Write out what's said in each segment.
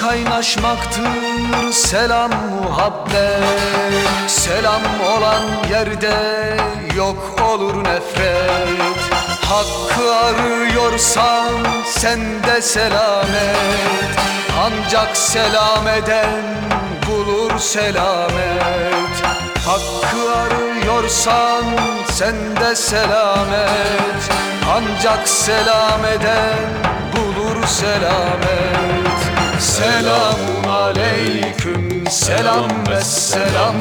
Kaynaşmaktır selam muhabbet. Selam olan yerde yok olur nefret. Hakkı arıyorsan sende selamet. Ancak selam eden bulur selamet. Hakkı arıyorsan sende selamet. Ancak selam eden bulur selamet Selamun aleyküm selam ve selam.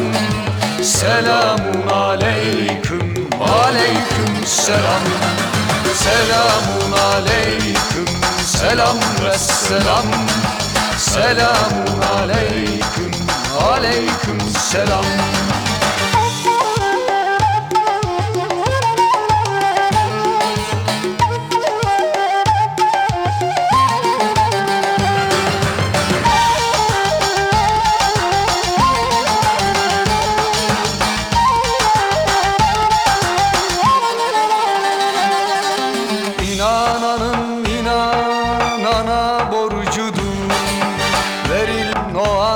Selamun aleyküm aleyküm selam. Selamun aleyküm selam ve selam. Selamun aleyküm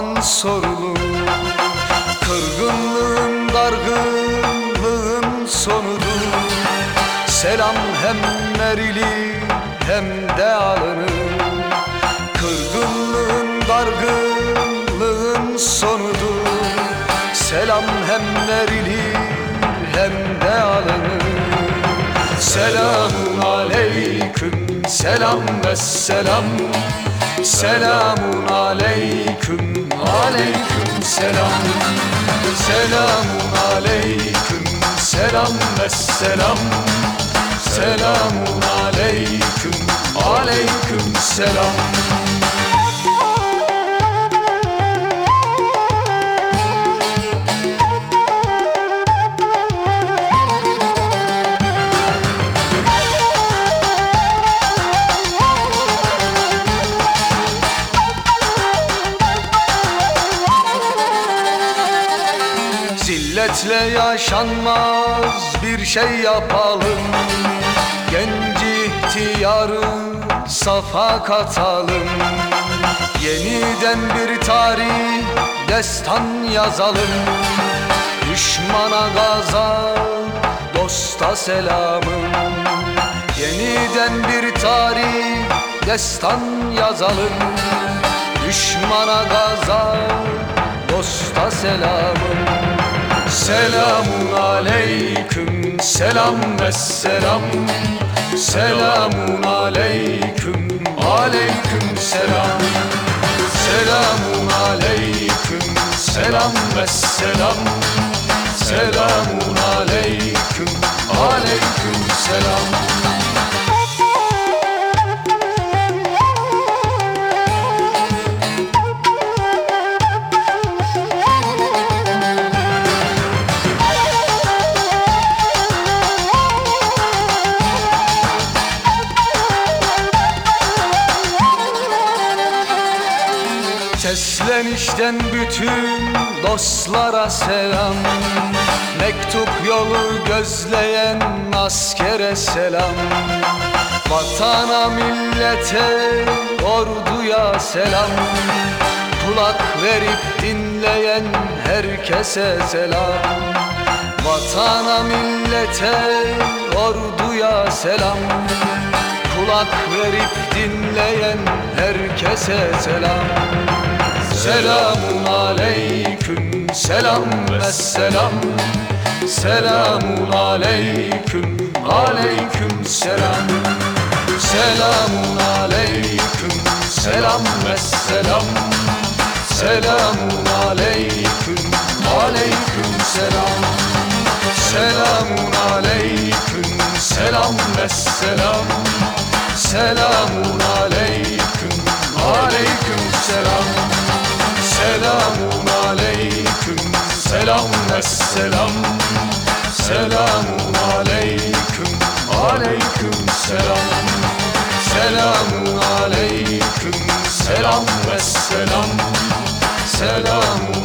Verilen o an sorulur. Kırgınlığın dargınlığın sonudur. Selam hem verilir hem de alınır Kırgınlığın dargınlığın sonudur. Selam hem verilir hem de alınır Selamun aleyküm selam ve selam. Selamun aleyküm aleyküm selam Selamun aleyküm selam ve selam. Selamun aleyküm aleyküm selam Zilletle yaşanmaz bir şey yapalım. Genci ihtiyarı safa katalım. Yeniden bir tarih destan yazalım. Düşmana gaza dosta selamım. Yeniden bir tarih destan yazalım. Düşmana gaza dosta selamım Selamun aleyküm selam ve selam. Selamun aleyküm aleyküm selam. Selamun aleyküm selam ve selam. Selamun aleyküm aleyküm selam Seslenişten bütün dostlara selam. Mektup yolu gözleyen askere selam. Vatana millete orduya selam. Kulak verip dinleyen herkese selam. Vatana millete orduya selam. Kulak verip dinleyen herkese selam Selamun aleyküm selam ve selam. Selamun aleyküm aleyküm selam. Selamun aleyküm selam ve selam. Selamun aleyküm aleyküm selam. Selamun aleyküm selam ve selam. Selamun aleyküm selam ve selam Selamun aleyküm aleyküm selam. Selamun aleyküm selam ve selam Selam